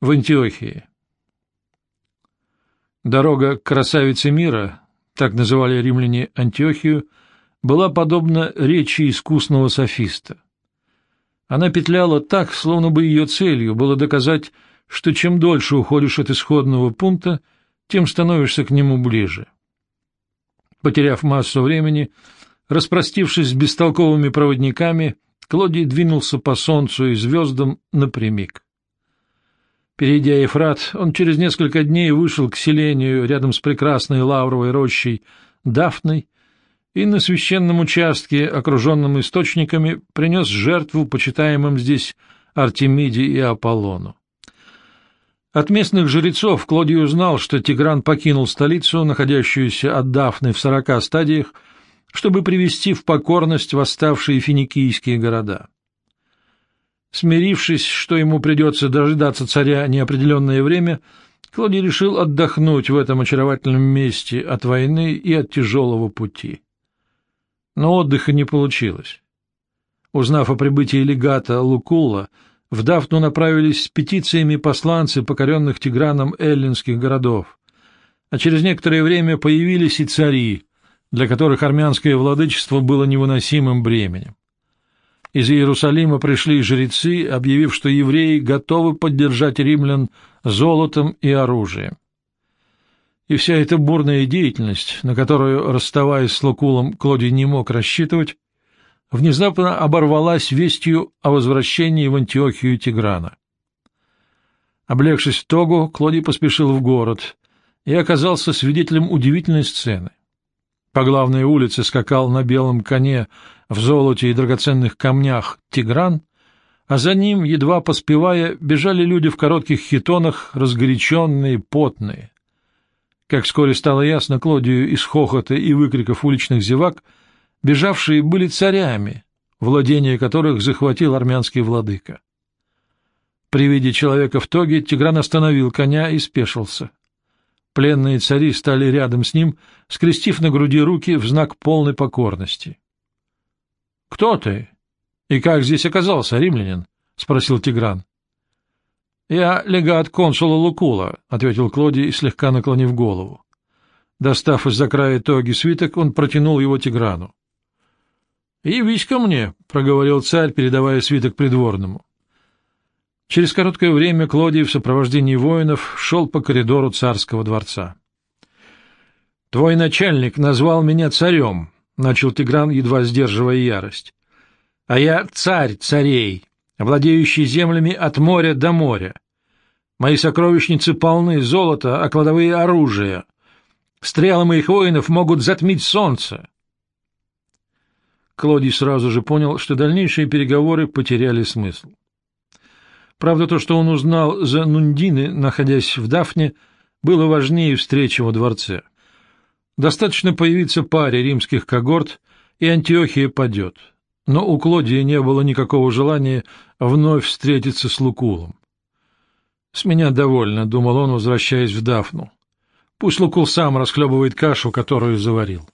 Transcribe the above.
в Антиохии. Дорога красавице мира, так называли римляне Антиохию, была подобна речи искусного софиста. Она петляла так, словно бы ее целью было доказать, что чем дольше уходишь от исходного пункта, тем становишься к нему ближе. Потеряв массу времени, распростившись с бестолковыми проводниками, Клодий двинулся по солнцу и звездам напрямик. Перейдя Ефрат, он через несколько дней вышел к селению рядом с прекрасной лавровой рощей Дафной и на священном участке, окруженном источниками, принес жертву почитаемым здесь Артемиде и Аполлону. От местных жрецов Клодий узнал, что Тигран покинул столицу, находящуюся от Дафны в сорока стадиях, чтобы привести в покорность восставшие финикийские города. Смирившись, что ему придется дожидаться царя неопределенное время, Клодий решил отдохнуть в этом очаровательном месте от войны и от тяжелого пути. Но отдыха не получилось. Узнав о прибытии легата Лукулла, в Дафну направились с петициями посланцы покоренных Тиграном эллинских городов, а через некоторое время появились и цари, для которых армянское владычество было невыносимым бременем. Из Иерусалима пришли жрецы, объявив, что евреи готовы поддержать римлян золотом и оружием. И вся эта бурная деятельность, на которую, расставаясь с Лукулом, Клодий не мог рассчитывать, внезапно оборвалась вестью о возвращении в Антиохию Тиграна. Облегшись в тогу, Клодий поспешил в город и оказался свидетелем удивительной сцены. По главной улице скакал на белом коне в золоте и драгоценных камнях Тигран, а за ним, едва поспевая, бежали люди в коротких хитонах, разгоряченные, потные. Как вскоре стало ясно Клодию из хохота и выкриков уличных зевак, бежавшие были царями, владение которых захватил армянский владыка. При виде человека в тоге Тигран остановил коня и спешился. Пленные цари стали рядом с ним, скрестив на груди руки в знак полной покорности. — Кто ты? И как здесь оказался, римлянин? — спросил Тигран. — Я легат консула Лукула, — ответил Клодий, слегка наклонив голову. Достав из-за края тоги свиток, он протянул его Тиграну. — Явись ко мне, — проговорил царь, передавая свиток придворному. Через короткое время Клодий в сопровождении воинов шел по коридору царского дворца. — Твой начальник назвал меня царем, — начал Тигран, едва сдерживая ярость. — А я царь царей, владеющий землями от моря до моря. Мои сокровищницы полны золота, а кладовые — оружия. Стрелы моих воинов могут затмить солнце. Клодий сразу же понял, что дальнейшие переговоры потеряли смысл. Правда, то, что он узнал за Нундины, находясь в Дафне, было важнее встречи во дворце. Достаточно появиться паре римских когорт, и Антиохия падет. Но у Клодия не было никакого желания вновь встретиться с Лукулом. «С меня довольно», — думал он, возвращаясь в Дафну. «Пусть Лукул сам расхлебывает кашу, которую заварил».